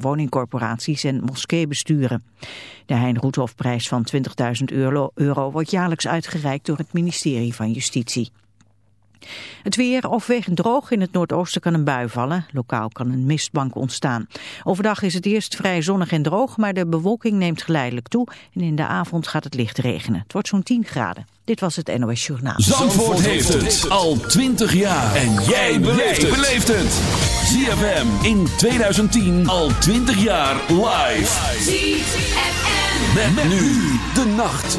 woningcorporaties en moskeebesturen. De Hein Roethofprijs van 20.000 euro, euro wordt jaarlijks uitgereikt door het ministerie van Justitie. Het weer overwegend droog. In het noordoosten kan een bui vallen. Lokaal kan een mistbank ontstaan. Overdag is het eerst vrij zonnig en droog, maar de bewolking neemt geleidelijk toe. En in de avond gaat het licht regenen. Het wordt zo'n 10 graden. Dit was het NOS Journaal. Zandvoort, heeft het al 20 jaar. En jij beleeft het. ZFM in 2010 al 20 jaar live. ZFM. met nu de nacht.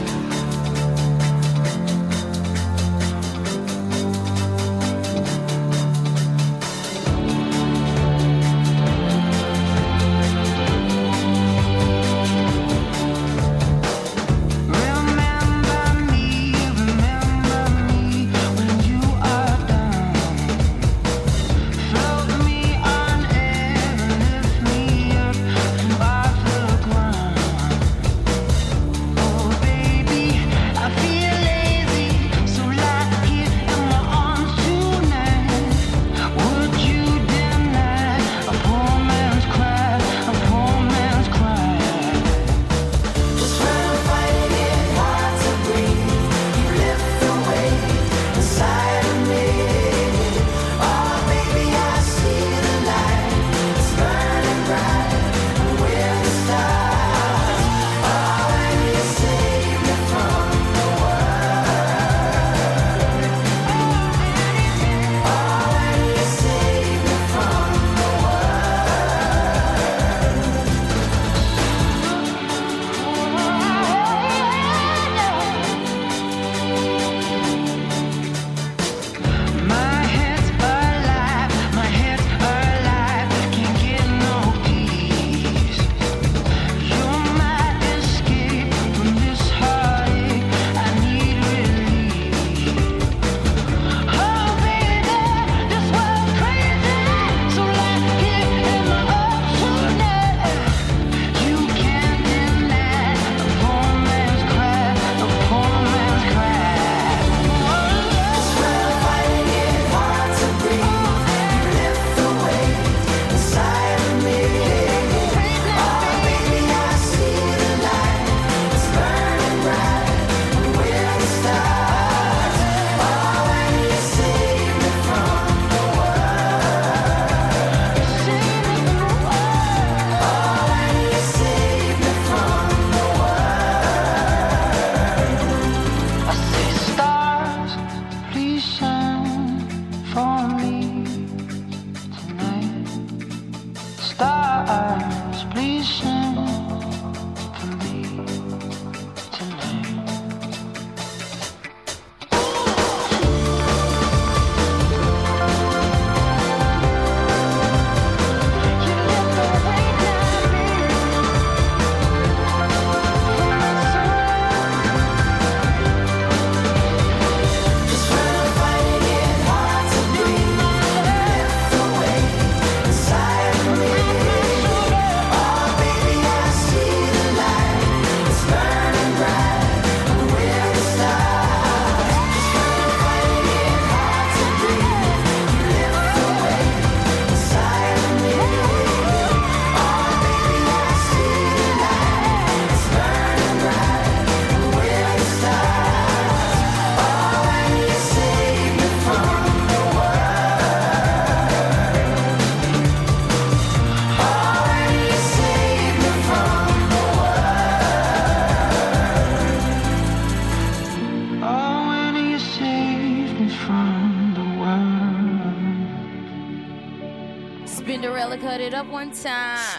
Time.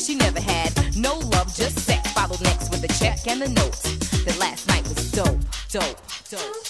that she never had. No love, just sex. Followed next with a check and a note. That last night was dope, dope, dope.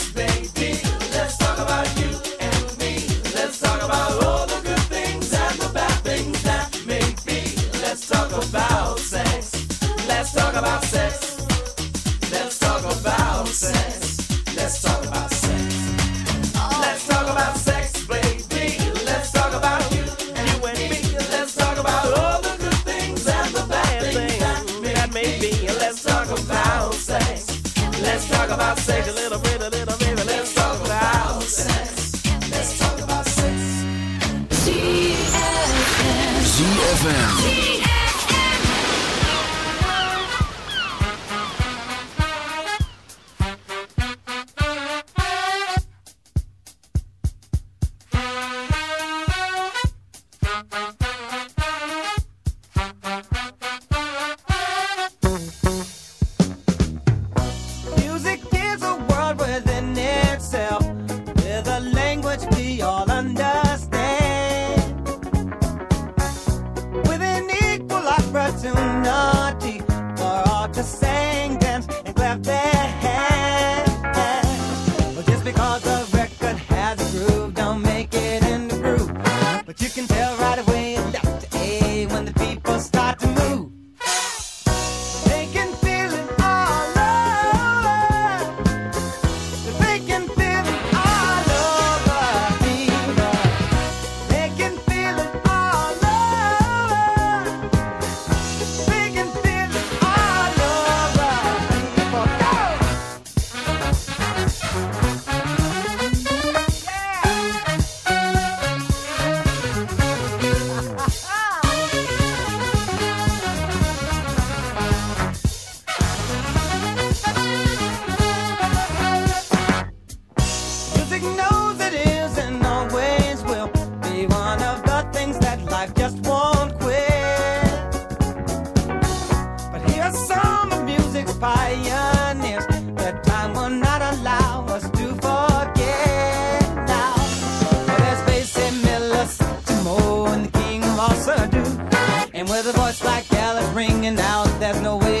let's talk about sex a little. with a voice like Gallup ringing out. There's no way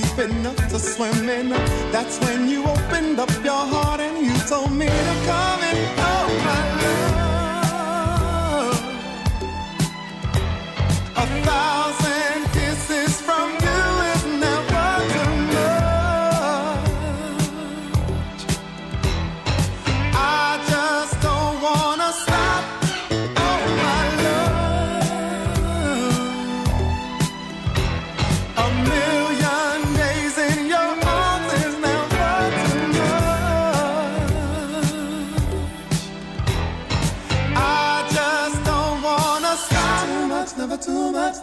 deep enough to swim in. That's when you opened up your heart and you told me to come and oh my love. A thousand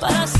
but I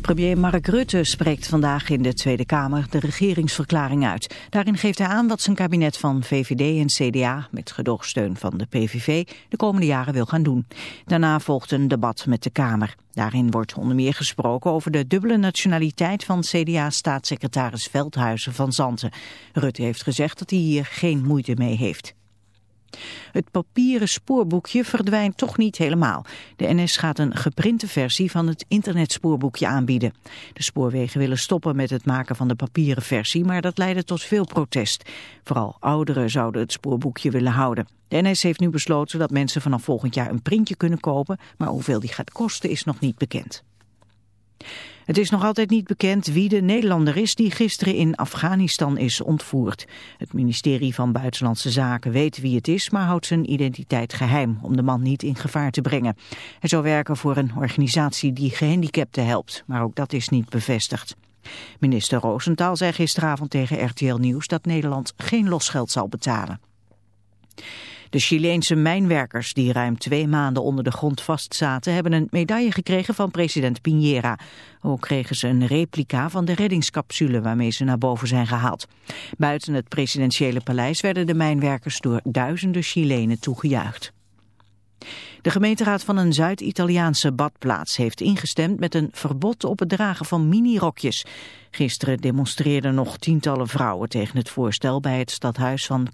Premier Mark Rutte spreekt vandaag in de Tweede Kamer de regeringsverklaring uit. Daarin geeft hij aan wat zijn kabinet van VVD en CDA, met gedoogsteun van de PVV, de komende jaren wil gaan doen. Daarna volgt een debat met de Kamer. Daarin wordt onder meer gesproken over de dubbele nationaliteit van CDA-staatssecretaris Veldhuizen van Zanten. Rutte heeft gezegd dat hij hier geen moeite mee heeft. Het papieren spoorboekje verdwijnt toch niet helemaal. De NS gaat een geprinte versie van het internetspoorboekje aanbieden. De spoorwegen willen stoppen met het maken van de papieren versie, maar dat leidde tot veel protest. Vooral ouderen zouden het spoorboekje willen houden. De NS heeft nu besloten dat mensen vanaf volgend jaar een printje kunnen kopen, maar hoeveel die gaat kosten is nog niet bekend. Het is nog altijd niet bekend wie de Nederlander is die gisteren in Afghanistan is ontvoerd. Het ministerie van Buitenlandse Zaken weet wie het is, maar houdt zijn identiteit geheim om de man niet in gevaar te brengen. Hij zou werken voor een organisatie die gehandicapten helpt, maar ook dat is niet bevestigd. Minister Roosentaal zei gisteravond tegen RTL Nieuws dat Nederland geen losgeld zal betalen. De Chileense mijnwerkers die ruim twee maanden onder de grond vastzaten... hebben een medaille gekregen van president Piñera. Ook kregen ze een replica van de reddingscapsule waarmee ze naar boven zijn gehaald. Buiten het presidentiële paleis werden de mijnwerkers door duizenden Chilenen toegejuicht. De gemeenteraad van een Zuid-Italiaanse badplaats heeft ingestemd met een verbod op het dragen van minirokjes. Gisteren demonstreerden nog tientallen vrouwen tegen het voorstel bij het stadhuis van